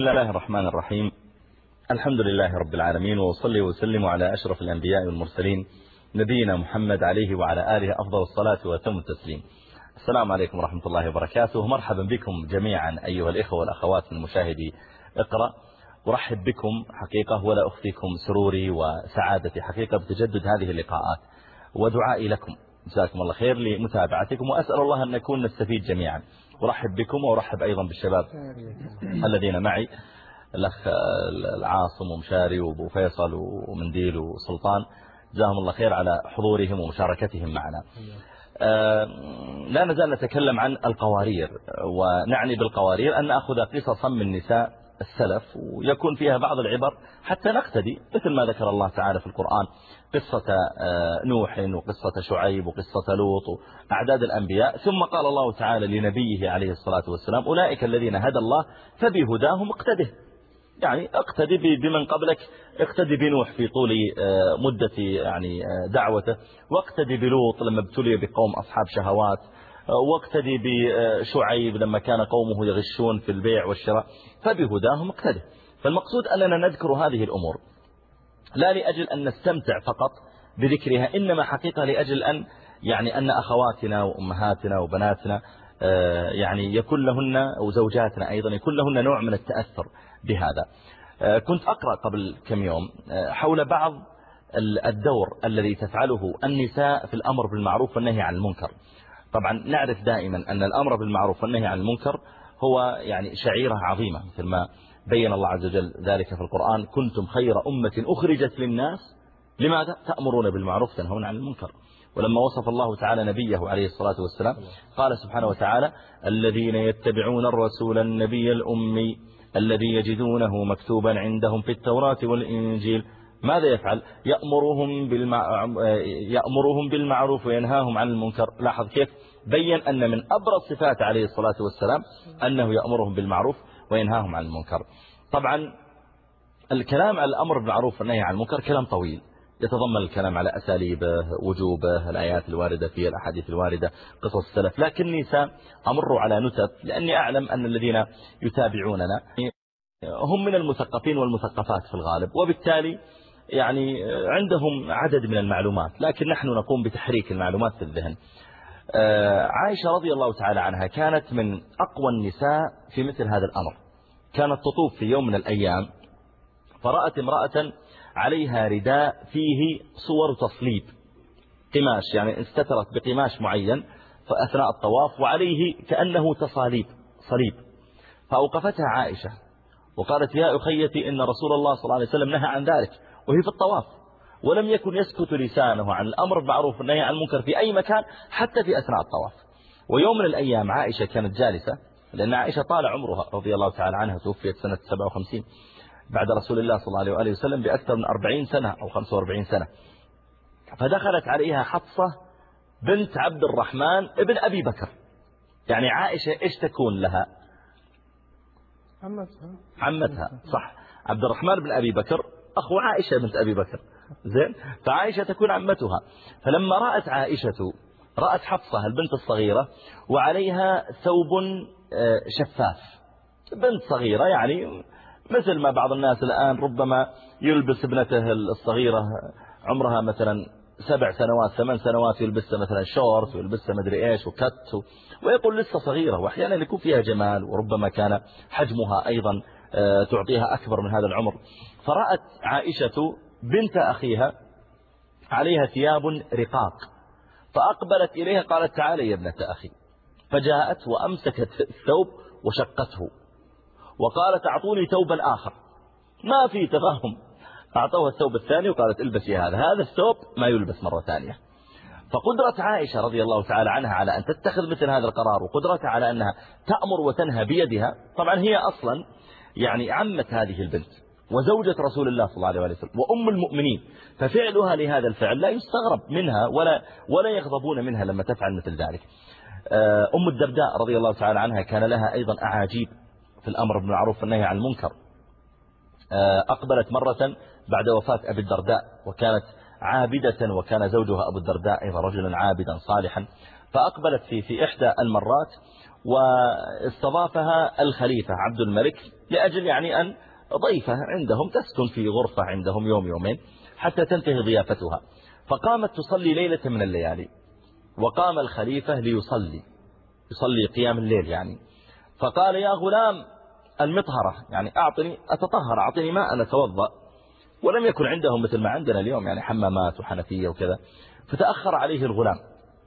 بسم الله الرحمن الرحيم. الحمد لله رب العالمين وصلي وسلم على أشرف الأنبياء والمرسلين نبينا محمد عليه وعلى آله أفضل الصلاة وتم التسليم. السلام عليكم ورحمة الله وبركاته. مرحبا بكم جميعا أيها الإخوة والأخوات المشاهدي اقرأ. أرحب بكم حقيقة ولا أخفيكم سروري وسعادتي حقيقة بتجدد هذه اللقاءات. ودعائي لكم. جزاكم الله خير لمتابعتكم وأسأل الله أن نكون نستفيد جميعا. أرحب بكم وأرحب أيضا بالشباب الذين معي. الأخ العاصم ومشاري وأبو فيصل ومنديل وسلطان جزاهم الله خير على حضورهم ومشاركتهم معنا. آه، لا نزال نتكلم عن القوارير ونعني بالقوارير أن نأخذ قصصا من نساء السلف ويكون فيها بعض العبر حتى نقتدي مثل ما ذكر الله تعالى في القرآن قصة آه، نوح وقصة شعيب وقصة لوط أعداد الأنبياء ثم قال الله تعالى لنبيه عليه الصلاة والسلام أولئك الذين هدى الله فبهداهم اقتده. يعني اقتدي بمن قبلك اقتدي بنوح في طول آه، مدة يعني آه، دعوته واقتدي بلوط لما ابتلي بقوم أصحاب شهوات واقتدي بشعيب لما كان قومه يغشون في البيع والشراء فبهداهم اقتده فالمقصود أننا نذكر هذه الأمور لا لأجل أن نستمتع فقط بذكرها إنما حقيقة لأجل أن يعني أن أخواتنا وأمهاتنا وبناتنا آه، يعني يكون لهن أو زوجاتنا أيضا يكون لهن نوع من التأثر بهذا. آه، كنت أقرأ قبل كم يوم آه، حول بعض الدور الذي تفعله النساء في الأمر بالمعروف والنهي عن المنكر. طبعا نعرف دائما أن الأمر بالمعروف والنهي عن المنكر هو يعني شعيرة عظيمة مثل ما بين الله عز وجل ذلك في القرآن. كنتم خير أمة أخرجت للناس. لماذا؟ تأمرون بالمعروف تنهون عن المنكر. ولما وصف الله تعالى نبيه عليه الصلاة والسلام قال سبحانه وتعالى الذين يتبعون الرسول النبي الأمي الذي يجدونه مكتوبا عندهم في التوراة والإنجيل ماذا يفعل؟ يأمرهم, بالمع... يأمرهم بالمعروف وينهاهم عن المنكر. لاحظ كيف؟ بين أن من أبرز صفات عليه الصلاة والسلام أنه يأمرهم بالمعروف وينهاهم عن المنكر. طبعا الكلام على الأمر بالمعروف والنهي عن المنكر كلام طويل. يتضمن الكلام على أساليبه وجوبه الآيات الواردة فيه الأحاديث الواردة قصص السلف. لكني سأمر على نتب لأني أعلم أن الذين يتابعوننا هم من المثقفين والمثقفات في الغالب وبالتالي يعني عندهم عدد من المعلومات. لكن نحن نقوم بتحريك المعلومات في الذهن. عائشة رضي الله تعالى عنها كانت من أقوى النساء في مثل هذا الأمر. كانت تطوف في يوم من الأيام فرأت امرأة عليها رداء فيه صور تصليب قماش يعني استترت بقماش معين فأثناء الطواف وعليه كأنه تصاليب صليب. فأوقفتها عائشة وقالت يا أخيتي إن رسول الله صلى الله عليه وسلم نهى عن ذلك وهي في الطواف. ولم يكن يسكت لسانه عن الأمر بالمعروف والنهي عن المنكر في أي مكان حتى في أثناء الطواف. ويوم من الأيام عائشة كانت جالسة لأن عائشة طال عمرها رضي الله تعالى عنها توفيت سنة 57 بعد رسول الله صلى الله عليه وسلم بأكثر من 40 سنة أو 45 سنة. فدخلت عليها حفصة بنت عبد الرحمن ابن أبي بكر. يعني عائشة إيش تكون لها؟ عمتها. عمتها صح. عبد الرحمن بن أبي بكر أخو عائشة بنت أبي بكر. زين. فعائشة تكون عمتها. فلما رأت عائشة رأت حفصة البنت الصغيرة وعليها ثوب آه، شفاف. بنت صغيرة يعني مثل ما بعض الناس الآن ربما يلبس ابنته الصغيرة عمرها مثلا سبع سنوات ثمان سنوات يلبسها مثلا شورت ويلبسها مدري إيش وكت ويقول لسه صغيرة. واحيانا يكون فيها جمال وربما كان حجمها أيضا آه، تعطيها أكبر من هذا العمر. فرأت عائشة بنت أخيها عليها ثياب رقاق فأقبلت إليها قالت تعالي يا ابنة أخي. فجاءت وأمسكت الثوب وشقته وقالت أعطوني ثوبا آخر. ما في تفاهم أعطوها الثوب الثاني وقالت البسي هذا. هذا الثوب ما يلبس مرة ثانية. فقدرة عائشة رضي الله تعالى عنها على أن تتخذ مثل هذا القرار وقدرتها على أنها تأمر وتنهى بيدها طبعا هي أصلا يعني عمت هذه البنت. وزوجة رسول الله صلى الله عليه وسلم وأم المؤمنين. ففعلها لهذا الفعل لا يستغرب منها ولا ولا يغضبون منها لما تفعل مثل ذلك. آه، أم الدرداء رضي الله تعالى عنها كان لها أيضا أعاجيب في الأمر بالمعروف والنهي عن المنكر. آه، أقبلت مرة بعد وفاة أبي الدرداء وكانت عابدة وكان زوجها أبو الدرداء أيضا رجلا عابدا صالحا. فأقبلت في في إحدى المرات واستضافها الخليفة عبد الملك لأجل يعني أن ضيفة عندهم تسكن في غرفة عندهم يوم يومين حتى تنتهي ضيافتها. فقامت تصلي ليلة من الليالي. وقام الخليفة ليصلي. يصلي قيام الليل يعني. فقال يا غلام المطهرة يعني أعطني أتطهر أعطني ماء أتوضأ. ولم يكن عندهم مثل ما عندنا اليوم يعني حمامات وحنفية وكذا. فتأخر عليه الغلام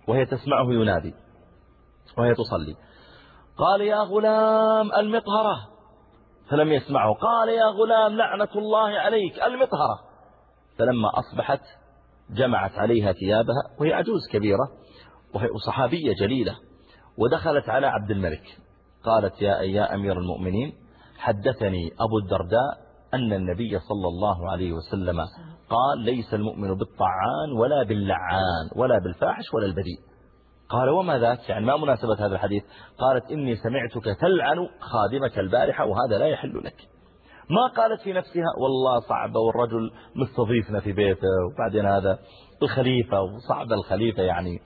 وهي تسمعه ينادي وهي تصلي. قال يا غلام المطهرة فلم يسمعه. قال يا غلام لعنة الله عليك المطهرة. فلما أصبحت جمعت عليها ثيابها وهي عجوز كبيرة وهي صحابية جليلة ودخلت على عبد الملك. قالت يا يا أمير المؤمنين حدثني أبو الدرداء أن النبي صلى الله عليه وسلم قال ليس المؤمن بالطعان ولا باللعان ولا بالفاحش ولا البذيء. قال وما ذاك؟ يعني ما مناسبة هذا الحديث. قالت إني سمعتك تلعن خادمك البارحة وهذا لا يحل لك. ما قالت في نفسها؟ والله صعبة والرجل مستضيفنا في بيته وبعدين هذا الخليفة وصعب الخليفة يعني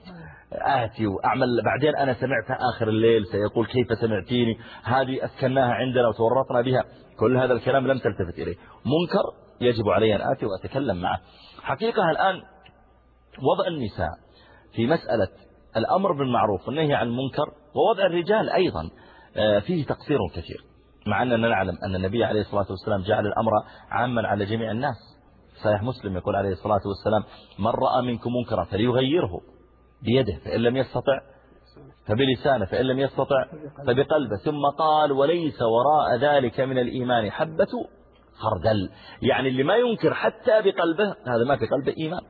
آتي وأعمل. بعدين أنا سمعت آخر الليل سيقول كيف سمعتيني؟ هذه أسكناها عندنا وتورطنا بها. كل هذا الكلام لم تلتفت إليه. منكر يجب علي أن آتي وأتكلم معه. حقيقة الآن وضع النساء في مسألة الأمر بالمعروف والنهي عن المنكر ووضع الرجال أيضا آه، فيه تقصير كثير. مع أننا نعلم أن النبي عليه الصلاة والسلام جعل الأمر عاما على جميع الناس. صحيح مسلم يقول عليه الصلاة والسلام من رأى منكم منكرا فليغيره بيده فإن لم يستطع فبلسانه فإن لم يستطع فبقلبه. ثم قال وليس وراء ذلك من الإيمان حبة خردل. يعني اللي ما ينكر حتى بقلبه هذا ما في قلبه إيمان.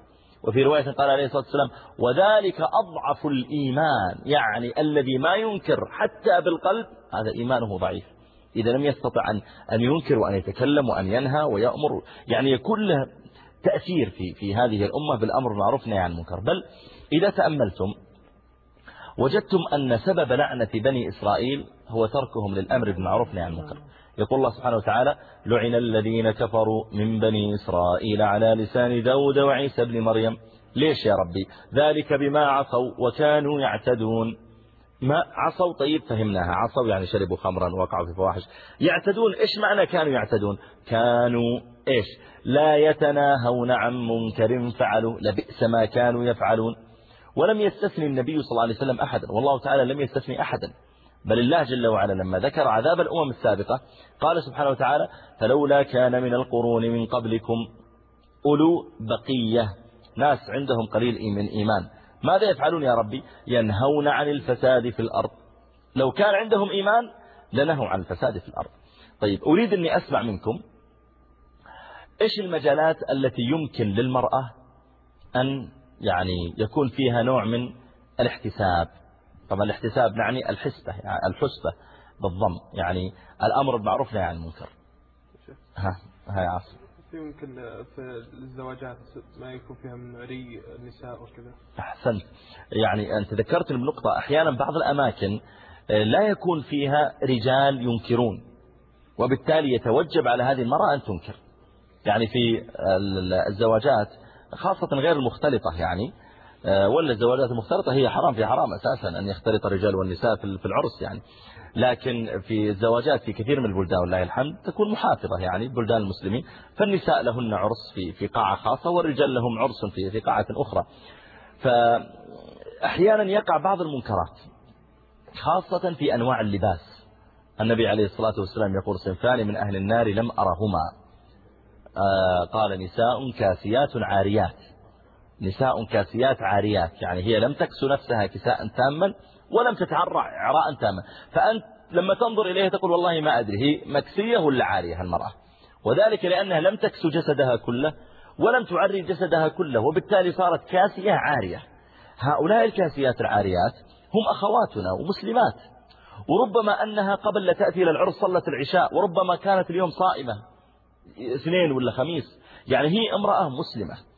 وفي رواية قال عليه الصلاة والسلام وذلك أضعف الإيمان يعني الذي ما ينكر حتى بالقلب هذا إيمانه ضعيف. إذا لم يستطع أن, أن ينكر وأن يتكلم وأن ينهى ويأمر يعني يكون له تأثير في, في هذه الأمة بالأمر المعروف عن المنكر. بل إذا تأملتم وجدتم أن سبب لعنة بني إسرائيل هو تركهم للأمر بالمعروف عن المنكر. يقول الله سبحانه وتعالى لعن الذين كفروا من بني إسرائيل على لسان داود وعيسى بن مريم. ليش يا ربي؟ ذلك بما عصوا وكانوا يعتدون. ما عصوا؟ طيب فهمناها. عصوا يعني شربوا خمرا وقعوا في فواحش. يعتدون إيش معنى كانوا يعتدون؟ كانوا إيش؟ لا يتناهون عن منكر فعلوا لبئس ما كانوا يفعلون. ولم يستثني النبي صلى الله عليه وسلم أحدا. والله تعالى لم يستثني أحدا. بل الله جل وعلا لما ذكر عذاب الأمم السابقة قال سبحانه وتعالى فلولا كان من القرون من قبلكم أولو بقية. ناس عندهم قليل من إيمان. ماذا يفعلون يا ربي؟ ينهون عن الفساد في الأرض. لو كان عندهم إيمان لنهوا عن الفساد في الأرض. طيب أريد أني أسمع منكم. إيش المجالات التي يمكن للمرأة أن يعني يكون فيها نوع من الاحتساب؟ طبعا الاحتساب نعني الحسبة يعني الحسبة بالضم يعني الأمر بالمعروف نهي عن المنكر. ها ها يا عاصم. يمكن في الزواجات ما يكون فيها من عري النساء وكذا. أحسنت يعني أنت ذكرت النقطة أحيانا بعض الأماكن آه، لا يكون فيها رجال ينكرون وبالتالي يتوجب على هذه المرأة أن تنكر. يعني في الزواجات خاصة غير المختلطة يعني ولا الزواجات المختلطة هي حرام في حرام أساسا أن يختلط الرجال والنساء في العرس يعني. لكن في الزواجات في كثير من البلدان والله الحمد تكون محافظة يعني بلدان المسلمين فالنساء لهن عرس في في قاعة خاصة والرجال لهم عرس في في قاعة أخرى. فأحيانا يقع بعض المنكرات خاصة في أنواع اللباس. النبي عليه الصلاة والسلام يقول صنفان من أهل النار لم أرهما. آه، قال نساء كاسيات عاريات. نساء كاسيات عاريات يعني هي لم تكس نفسها كساء تاما ولم تتعرع عراء تاما. فأنت لما تنظر إليها تقول والله ما أدري هي مكسية ولا عارية المرأة؟ وذلك لأنها لم تكس جسدها كله ولم تعري جسدها كله وبالتالي صارت كاسية عارية. هؤلاء الكاسيات العاريات هم أخواتنا ومسلمات. وربما أنها قبل لا تأتي إلى العرس صلت العشاء وربما كانت اليوم صائمة اثنين ولا خميس. يعني هي امرأة مسلمة.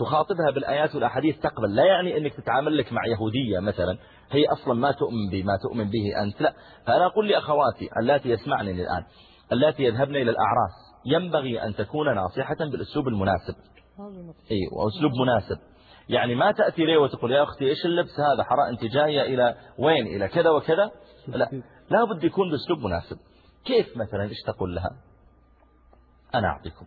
تخاطبها بالآيات والأحاديث تقبل. لا يعني أنك تتعامل لك مع يهودية مثلا هي أصلا ما تؤمن بما تؤمن به أنت لا. فأنا أقول لأخواتي التي يسمعني الآن التي يذهبن إلى الأعراس ينبغي أن تكون ناصحة بالأسلوب المناسب. أي وأسلوب مناسب. يعني ما تأتي لي وتقول يا أختي إيش اللبس هذا؟ حرام أنت جاية إلى وين؟ إلى كذا وكذا؟ لا. لا بد يكون بأسلوب مناسب. كيف مثلا؟ إيش تقول لها؟ أنا أعطيكم.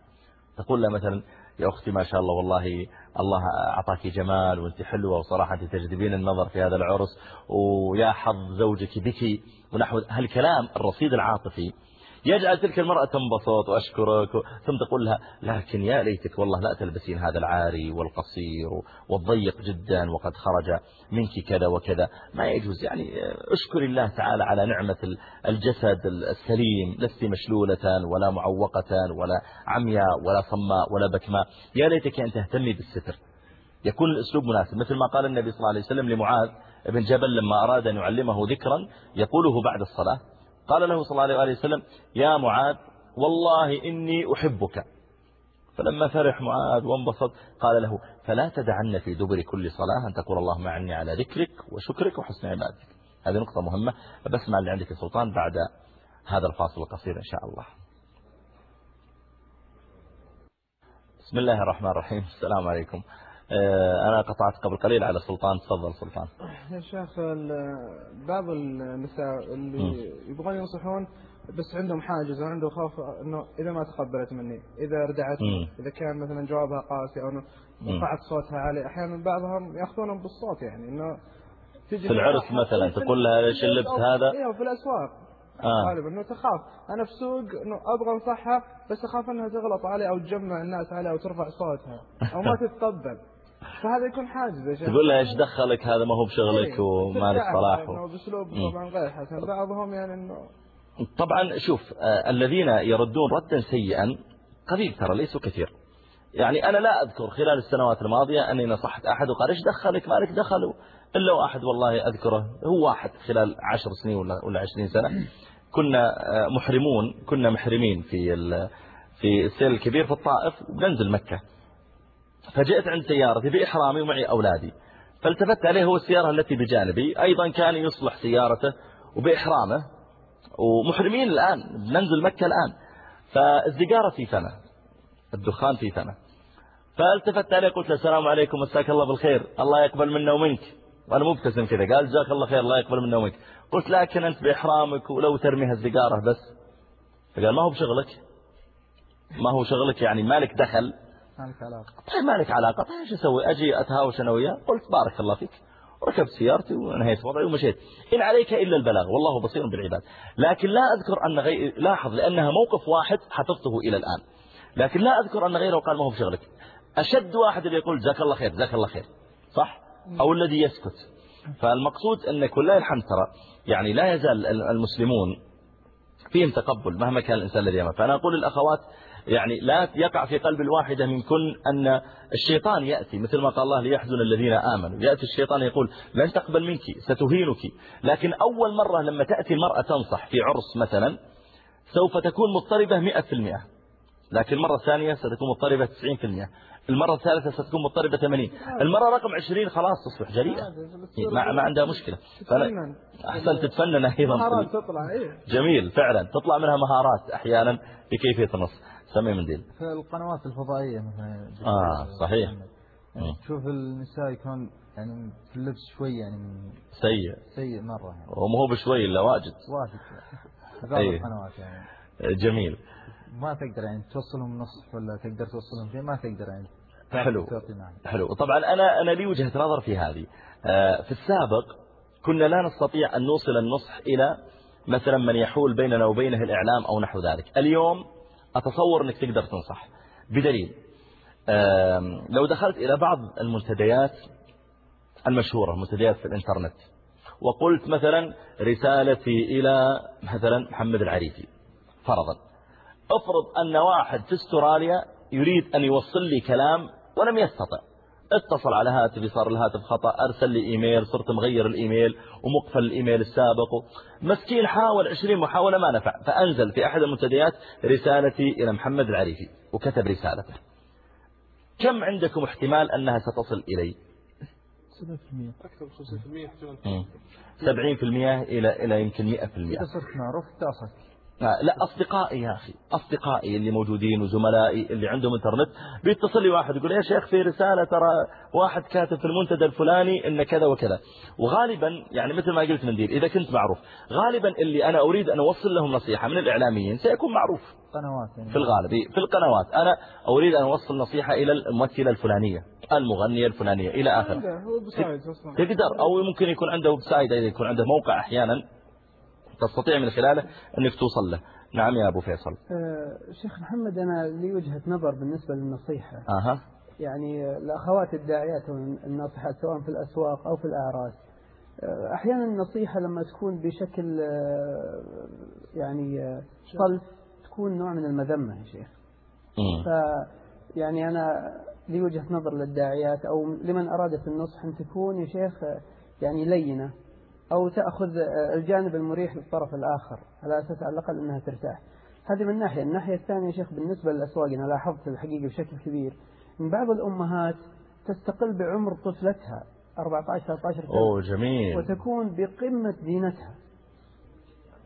تقول لها مثلا يا أختي ما شاء الله والله الله أعطاك جمال وأنت حلوة وصراحة تجذبين النظر في هذا العرس ويا حظ زوجك بك ونحو هالكلام الرصيد العاطفي. يجعل تلك المرأة تنبسط وأشكرك ثم تقول لها لكن يا ليتك والله لا تلبسين هذا العاري والقصير والضيق جدا وقد خرج منك كذا وكذا. ما يجوز يعني اشكر الله تعالى على نعمة الجسد السليم لست مشلولة ولا معوقة ولا عمياء ولا صماء ولا بكماء. يا ليتك أن تهتمي بالستر. يكون الأسلوب مناسب. مثل ما قال النبي صلى الله عليه وسلم لمعاذ بن جبل لما أراد أن يعلمه ذكرا يقوله بعد الصلاة قال له صلى الله عليه وسلم يا معاذ والله إني أحبك. فلما فرح معاذ وانبسط قال له فلا تدعن في دبر كل صلاة أن تقول اللهم أعني على ذكرك وشكرك وحسن عبادتك. هذه نقطة مهمة بسمع اللي عندك سلطان بعد هذا الفاصل القصير إن شاء الله. بسم الله الرحمن الرحيم. السلام عليكم. أنا قطعت قبل قليل على سلطان تفضل سلطان. يا شيخ بعض النساء اللي يبغون ينصحون بس عندهم حاجز وعندهم خوف إنه إذا ما تقبلت مني إذا ردعت إذا كان مثلا جوابها قاسي أو رفعت صوتها عالي أحيانا بعضهم يأخذونهم بالصوت يعني إنه في العرس مثلا تقول لها ليش اللبس هذا أيوه في الأسواق. آه. غالبا إنه تخاف. أنا في سوق إنه أبغى أنصحها بس أخاف إنها تغلط علي أو تجمع الناس عليها أو ترفع صوتها أو ما تتقبل. فهذا يكون حاجز يا شيخ تقول له إيش دخلك؟ هذا ما هو بشغلك إيه، وما لك صلاح و... بأسلوب طبعا غير حسن. بعضهم يعني إنه طبعا شوف آه الذين يردون ردا سيئا قليل ترى ليسوا كثير. يعني أنا لا أذكر خلال السنوات الماضية أني نصحت أحد وقال إيش دخلك؟ مالك دخلوا إلا واحد والله أذكره هو واحد خلال عشر سنين ولا, ولا عشرين سنة. كنا آه، محرمون كنا محرمين في في السيل الكبير في الطائف وبننزل مكة. فجئت عند سيارتي بإحرامي ومعي أولادي. فالتفت عليه هو السيارة التي بجانبي. أيضا كان يصلح سيارته وبإحرامه. ومحرمين الآن ننزل مكة الآن. فالزقارة في فمه. الدخان في فمه. فالتفت عليه قلت له السلام عليكم مساك الله بالخير. الله يقبل منا ومنك. وأنا مبتسم كذا. قال جزاك الله خير الله يقبل منا ومنك. قلت لكن أنت بإحرامك ولو ترمي هالزقارة بس. فقال ما هو بشغلك؟ ما هو شغلك يعني مالك دخل. مالك علاقة؟ طيب مالك علاقة؟ طيب إيش أسوي؟ أجي أتهاوش أنا وياه. قلت بارك الله فيك. ركبت سيارتي ونهيت وضعي ومشيت. إن عليك إلا البلاغ. والله بصير بالعباد. لكن لا أذكر أن غير لاحظ لأنها موقف واحد حفظته إلى الآن. لكن لا أذكر أن غيره قال ما هو بشغلك. أشد واحد اللي يقول جزاك الله خير جزاك الله خير. صح؟ أو الذي يسكت. فالمقصود أن كل الحمد ترى. يعني لا يزال المسلمون فيهم تقبل مهما كان الإنسان الذي يمر فأنا أقول للأخوات يعني لا يقع في قلب الواحدة منكن أن الشيطان يأتي مثل ما قال الله ليحزن الذين آمنوا. يأتي الشيطان يقول لن تقبل منك ستهينك. لكن أول مرة لما تأتي المرأة تنصح في عرس مثلا سوف تكون مضطربة مئة في المئة. لكن المرة الثانية ستكون مضطربة 90% المرة الثالثة ستكون مضطربة 80 المرة رقم 20 خلاص تصبح جريئة. ما, ما عندها مشكلة. أحسن تتفنن أيضا. إيه. جميل فعلا. تطلع منها مهارات أحيانا بكيفية النص سمي منديل في القنوات الفضائية مثلا. آه صحيح. يعني تشوف النساء يكون يعني في اللبس شوي يعني سيء. سيء مرة يعني. وما هو بشوي إلا واجد. واجد في بعض أيه. القنوات يعني. جميل. ما تقدر يعني توصلهم نص ولا تقدر توصلهم شيء ما تقدر يعني. حلو. حلو. طبعا أنا أنا لي وجهة نظر في هذه. آه، في السابق كنا لا نستطيع أن نوصل النصح إلى مثلا من يحول بيننا وبينه الإعلام أو نحو ذلك. اليوم أتصور أنك تقدر تنصح. بدليل لو دخلت إلى بعض المنتديات المشهورة منتديات في الإنترنت وقلت مثلا رسالتي إلى مثلا محمد العريفي فرضا افرض أن واحد في استراليا يريد أن يوصل لي كلام ولم يستطع. اتصل على هاتفي صار الهاتف خطأ أرسل لي إيميل صرت مغير الإيميل ومقفل الإيميل السابق. مسكين حاول عشرين محاولة ما نفع فأنزل في أحد المنتديات رسالتي إلى محمد العريفي وكتب رسالته. كم عندكم احتمال أنها ستصل إلي؟ 7% أكثر 50% 70% إلى إلى يمكن 100% إذا صرت معروف آه، لا أصدقائي يا أخي أصدقائي اللي موجودين وزملائي اللي عندهم إنترنت بيتصل لي واحد يقول يا شيخ في رسالة ترى واحد كاتب في المنتدى الفلاني إن كذا وكذا. وغالبا يعني مثل ما قلت منديل إذا كنت معروف غالبا اللي أنا أريد أن أوصل لهم نصيحة من الإعلاميين سيكون معروف. قنوات يعني. في الغالب في القنوات. أنا أريد أن أوصل نصيحة إلى الممثلة الفلانية المغنية الفلانية إلى آخر. تقدر أو ممكن يكون عنده website يكون عنده موقع أحيانا. تستطيع من خلاله أنك توصل له. نعم يا أبو فيصل. أه شيخ محمد أنا لي وجهة نظر بالنسبة للنصيحة. أها. يعني الأخوات الداعيات والناصحات سواء في الأسواق أو في الأعراس أه أحيانا النصيحة لما تكون بشكل أه يعني صلف تكون نوع من المذمة يا شيخ. ف يعني أنا لي وجهة نظر للداعيات أو لمن أرادت النصح أن تكون يا شيخ يعني لينة. أو تأخذ الجانب المريح للطرف الآخر على أساس على الأقل أنها ترتاح. هذه من ناحية. الناحية الثانية يا شيخ بالنسبة للأسواق أنا لاحظت الحقيقة بشكل كبير. من بعض الأمهات تستقل بعمر طفلتها 14 13 سنة أوه جميل. وتكون بقمة زينتها.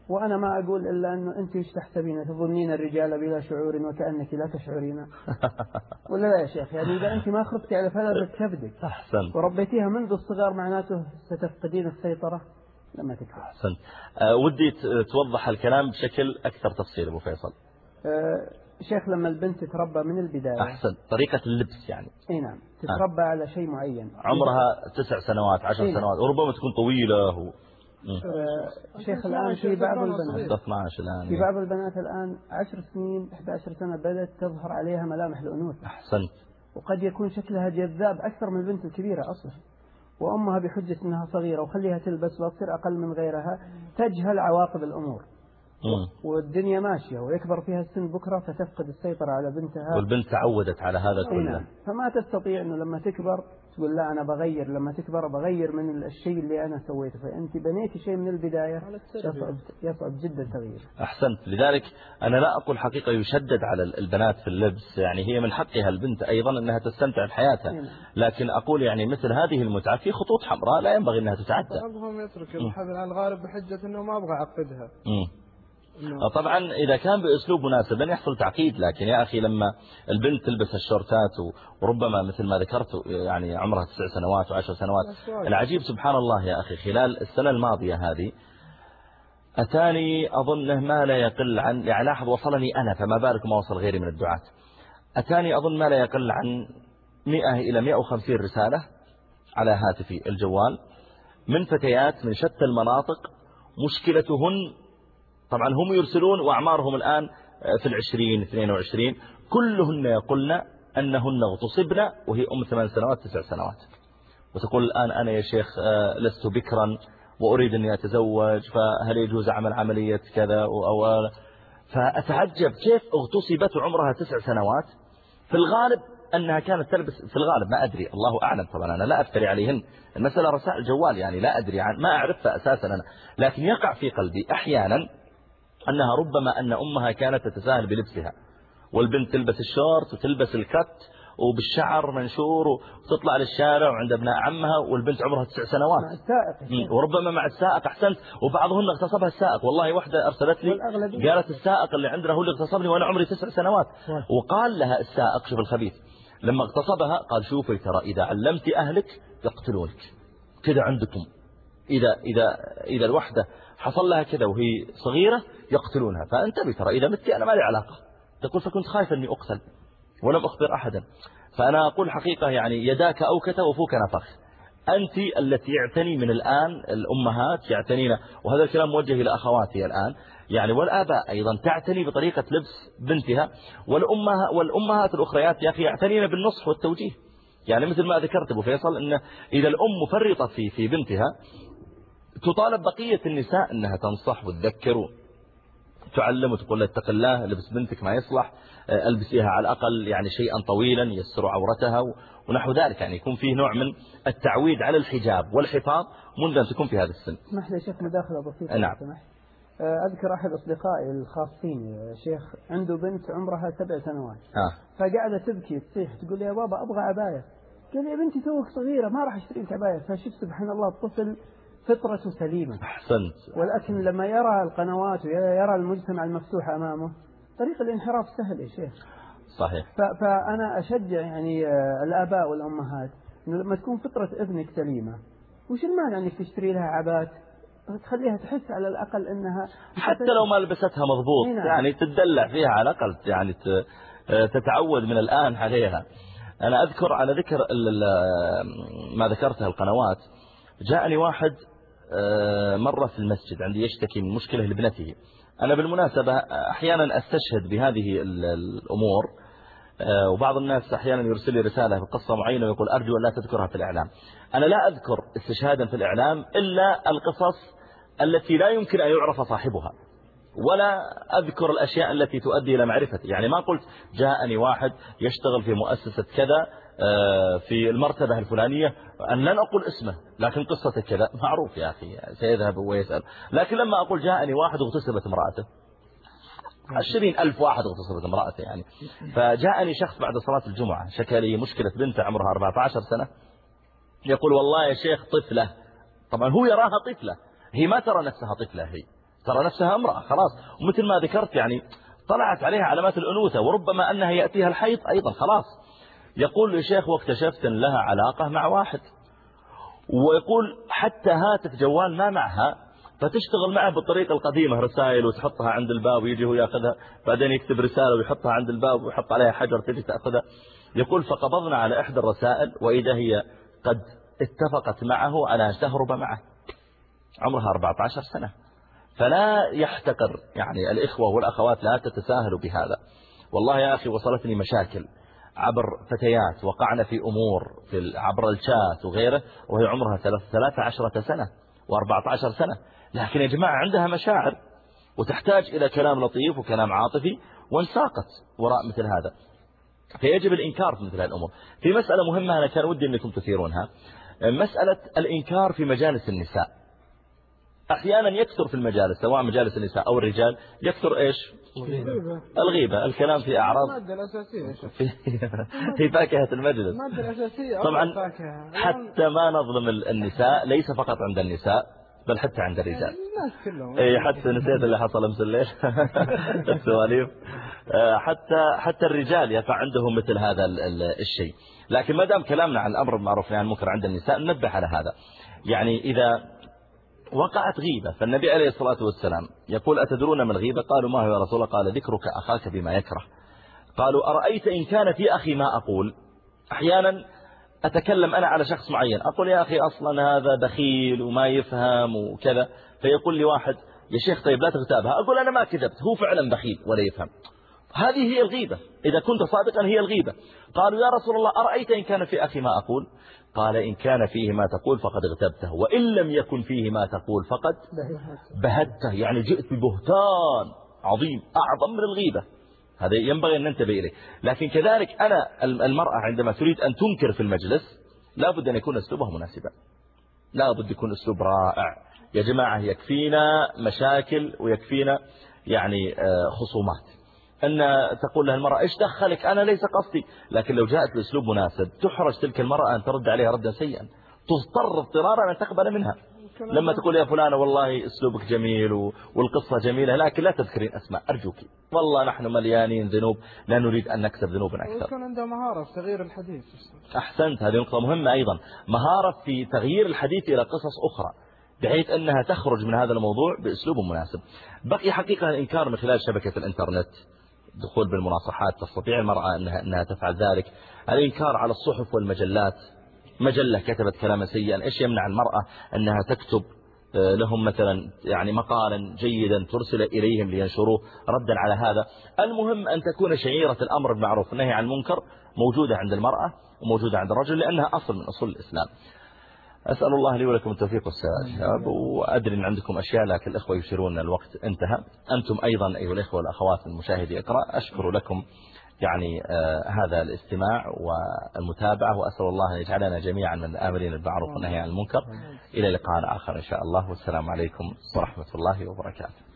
وأنا ما أقول إلا أنه أنت إيش تحسبين تظنين الرجال بلا شعور وكأنك لا تشعرين. ولا لا يا شيخ؟ يعني إذا أنت ما خفتي على فلذة كبدك. أحسن. وربيتيها منذ الصغر معناته ستفقدين السيطرة. لما تكبر. أحسن. أه ودي توضح الكلام بشكل أكثر تفصيل أبو فيصل. أه شيخ لما البنت تتربى من البداية. أحسن. طريقة اللبس يعني. إي نعم. تتربى آه. على شيء معين. عمرها تسع سنوات عشر إيه. سنوات. وربما تكون طويلة و... آه. شيخ الآن في بعض البنات. 12 الآن في بعض البنات الآن 10 سنين 11 سنة بدأت تظهر عليها ملامح الأنوثة. أحسنت. وقد يكون شكلها جذاب أكثر من البنت الكبيرة أصلا. وأمها بحجة أنها صغيرة وخليها تلبس وتصير أقل من غيرها تجهل عواقب الأمور. والدنيا ماشية ويكبر فيها السن بكرة فتفقد السيطرة على بنتها. والبنت تعودت على هذا كله نعم. فما تستطيع أنه لما تكبر تقول لا أنا بغير لما تكبر بغير من الشيء اللي أنا سويته. فأنت بنيتي شيء من البداية يصعب, يصعب جدا تغيير. أحسنت. لذلك أنا لا أقول حقيقة يشدد على البنات في اللبس يعني هي من حقها البنت أيضا أنها تستمتع بحياتها. نعم. لكن أقول يعني مثل هذه المتعة في خطوط حمراء لا ينبغي أنها تتعدى. بعضهم يترك الحذر على الغالب بحجة أنه ما أبغى أعقدها. طبعا إذا كان بأسلوب مناسب لن يحصل تعقيد لكن يا أخي لما البنت تلبس الشورتات وربما مثل ما ذكرت يعني عمرها تسع سنوات وعشر سنوات. العجيب سبحان الله يا أخي خلال السنة الماضية هذه أتاني أظنه ما لا يقل عن يعني لاحظ وصلني أنا فما بالك ما وصل غيري من الدعاة. أتاني أظن ما لا يقل عن 100 إلى 150 رسالة على هاتفي الجوال من فتيات من شتى المناطق مشكلتهن طبعا هم يرسلون وأعمارهم الآن في العشرين 22 كلهن يقولن أنهن اغتصبن وهي أم ثمان سنوات تسع سنوات. وتقول الآن أنا يا شيخ لست بكرا وأريد أني أتزوج فهل يجوز عمل عملية كذا أو فأتعجب. كيف اغتصبت عمرها تسع سنوات؟ في الغالب أنها كانت تلبس في الغالب ما أدري الله أعلم طبعا أنا لا أفتري عليهن. المسألة رسائل جوال يعني لا أدري عن ما أعرفها أساسا أنا. لكن يقع في قلبي أحيانا أنها ربما أن أمها كانت تتساهل بلبسها والبنت تلبس الشورت وتلبس الكت وبالشعر منشور وتطلع للشارع وعند ابناء عمها والبنت عمرها تسع سنوات. مع السائق وربما مع السائق أحسنت. وبعضهن اغتصبها السائق. والله واحدة أرسلت لي قالت السائق اللي عندنا هو اللي اغتصبني وأنا عمري تسع سنوات. وقال لها السائق شوف الخبيث لما اغتصبها قال شوفي ترى إذا علمت أهلك يقتلونك. كذا عندكم. إذا, إذا, إذا الوحدة حصل لها كذا وهي صغيرة يقتلونها. فانتبه ترى إذا مت أنا ما لي علاقة. تقول فكنت خايف أني أقتل ولم أخبر أحدا. فأنا أقول حقيقة يعني يداك أوكت وفوك نفخ. أنت التي يعتني من الآن الأمهات يعتنين وهذا الكلام موجه إلى أخواتي الآن. يعني والآباء أيضا تعتني بطريقة لبس بنتها. والأمها والأمهات الأخريات يا أخي يعتنين بالنصح والتوجيه. يعني مثل ما ذكرت أبو فيصل أن إذا الأم مفرطة في في بنتها تطالب بقية النساء أنها تنصح وتذكر. تعلم وتقول له اتق الله لبس بنتك ما يصلح البسيها على الأقل يعني شيئا طويلا يسر عورتها ونحو ذلك. يعني يكون فيه نوع من التعويد على الحجاب والحفاظ منذ أن تكون في هذا السن. اسمح لي شيخ مداخلة بسيطة. نعم. أذكر أحد أصدقائي الخاصين يا شيخ عنده بنت عمرها سبع سنوات. آه. فقاعدة تبكي تصيح تقول يا بابا أبغى عباية. قال يا بنتي توك صغيرة ما راح أشتري لك عباية. فشوف سبحان الله الطفل فطرته سليمة. أحسنت. ولكن لما يرى القنوات ويرى المجتمع المفتوح أمامه طريق الانحراف سهل يا شيخ. صحيح. فأنا أشجع يعني آه، الآباء والأمهات إنه لما تكون فطرة ابنك سليمة وش المانع إنك تشتري لها عبات تخليها تحس على الأقل إنها حتى لو ما لبستها مضبوط نعم. يعني تدلع فيها على الأقل يعني ت- تتعود من الآن عليها. أنا أذكر على ذكر ال- ما ذكرتها القنوات جاءني واحد آه، مرة في المسجد عندي يشتكي من مشكلة لابنته. أنا بالمناسبة أحيانا أستشهد بهذه ال- الأمور آه، وبعض الناس أحيانا يرسل لي رسالة بقصة معينة ويقول أرجو أن لا تذكرها في الإعلام. أنا لا أذكر استشهادا في الإعلام إلا القصص التي لا يمكن أن يعرف صاحبها ولا أذكر الأشياء التي تؤدي إلى معرفتي يعني ما قلت جاءني واحد يشتغل في مؤسسة كذا آه، في المرتبة الفلانية أن لن أقول اسمه لكن قصة كذا. معروف يا أخي سيذهب ويسأل. لكن لما أقول جاءني واحد اغتصبت امرأته. عشرين ألف واحد اغتصبت امرأته يعني. فجاءني شخص بعد صلاة الجمعة شكى لي مشكلة بنت عمرها 14 سنة. يقول والله يا شيخ طفلة. طبعا هو يراها طفلة. هي ما ترى نفسها طفلة هي ترى نفسها امرأة خلاص. ومثل ما ذكرت يعني طلعت عليها علامات الأنوثة وربما أنها يأتيها الحيض أيضا خلاص. يقول يا شيخ واكتشفت أن لها علاقة مع واحد. ويقول حتى هاتف جوال ما معها فتشتغل معه بالطريقة القديمة رسائل وتحطها عند الباب ويجي هو ياخذها بعدين يكتب رسالة ويحطها عند الباب ويحط عليها حجر تجي تأخذها. يقول فقبضنا على إحدى الرسائل وإذا هي قد اتفقت معه على أن تهرب معه. عمرها 14 سنة. فلا يحتقر يعني الإخوة والأخوات لا تتساهلوا بهذا. والله يا أخي وصلتني مشاكل. عبر فتيات وقعنا في أمور في عبر الشات وغيره وهي عمرها ثلاث- ثلاثة عشرة سنة وأربعة عشر سنة. لكن يا جماعة عندها مشاعر وتحتاج إلى كلام لطيف وكلام عاطفي وانساقت وراء مثل هذا. فيجب الإنكار في مثل هذه الأمور. في مسألة مهمة أنا كان ودي أنكم تثيرونها. مسألة الإنكار في مجالس النساء. أحيانا يكثر في المجالس سواء مجالس النساء أو الرجال يكثر إيش؟ الغيبة. الكلام في أعراض. المادة الأساسية. في, فاكهة المجلس. المادة الأساسية طبعا. حتى ما نظلم ال- النساء ليس فقط عند النساء بل حتى عند الرجال. الناس كلهم. اي حتى نسيت اللي حصل أمس الليل. السواليف. آه، حتى حتى الرجال يقع عندهم مثل هذا ال- ال- الشيء. لكن ما دام كلامنا عن الأمر بالمعروف والنهي عن المنكر عند النساء ننبه على هذا. يعني إذا وقعت غيبة. فالنبي عليه الصلاة والسلام يقول أتدرون ما الغيبة؟ قالوا ما هو يا رسول الله؟ قال ذكرك أخاك بما يكره. قالوا أرأيت إن كان في أخي ما أقول؟ أحيانا أتكلم أنا على شخص معين أقول يا أخي أصلا هذا بخيل وما يفهم وكذا. فيقول لي واحد يا شيخ طيب لا تغتابها. أقول أنا ما كذبت. هو فعلا بخيل ولا يفهم. هذه هي الغيبة. إذا كنت صادقا هي الغيبة. قالوا يا رسول الله أرأيت إن كان في أخي ما أقول؟ قال إن كان فيه ما تقول فقد اغتبته وإن لم يكن فيه ما تقول فقد بهته. يعني جئت ببهتان عظيم أعظم من الغيبة. هذا ينبغي أن ننتبه إليه. لكن كذلك أنا المرأة عندما تريد أن تنكر في المجلس لا بد أن يكون أسلوبها مناسبا. لا بد يكون أسلوب رائع. يا جماعة يكفينا مشاكل ويكفينا يعني آه، خصومات. أن تقول لها المرأة إيش دخلك؟ أنا ليس قصدي. لكن لو جاءت بأسلوب مناسب تحرج تلك المرأة أن ترد عليها ردا سيئا. تضطر اضطرارا أن تقبل منها. لما تقول يا فلانة والله أسلوبك جميل والقصة جميلة لكن لا تذكرين أسماء. أرجوك. والله نحن مليانين ذنوب. لا نريد أن نكسب ذنوبا أكثر. ويكون عنده مهارة في تغيير الحديث. أحسنت. هذه نقطة مهمة أيضا. مهارة في تغيير الحديث إلى قصص أخرى بحيث أنها تخرج من هذا الموضوع بأسلوب مناسب. بقي حقيقة الإنكار من خلال شبكة الإنترنت. دخول بالمناصحات تستطيع المرأة أنها, أنها تفعل ذلك. الإنكار على الصحف والمجلات. مجلة كتبت كلاما سيئا. إيش يمنع المرأة أنها تكتب آه، لهم مثلا يعني مقالا جيدا ترسل إليهم لينشروه؟ ردا على هذا. المهم أن تكون شعيرة الأمر بالمعروف. والنهي عن المنكر موجودة عند المرأة وموجودة عند الرجل لأنها أصل من أصول الإسلام. أسأل الله لي ولكم التوفيق والسداد وأدري أن عندكم أشياء لكن الإخوة يشيرون الوقت. انتهى. أنتم أيضا أيها الإخوة والأخوات المشاهدي إقرأ. أشكر لكم يعني آه هذا الاستماع والمتابعة. وأسأل الله أن يجعلنا جميعا من الآمرين بالمعروف والنهي عن المنكر. إلى لقاء آخر إن شاء الله. والسلام عليكم ورحمة الله وبركاته.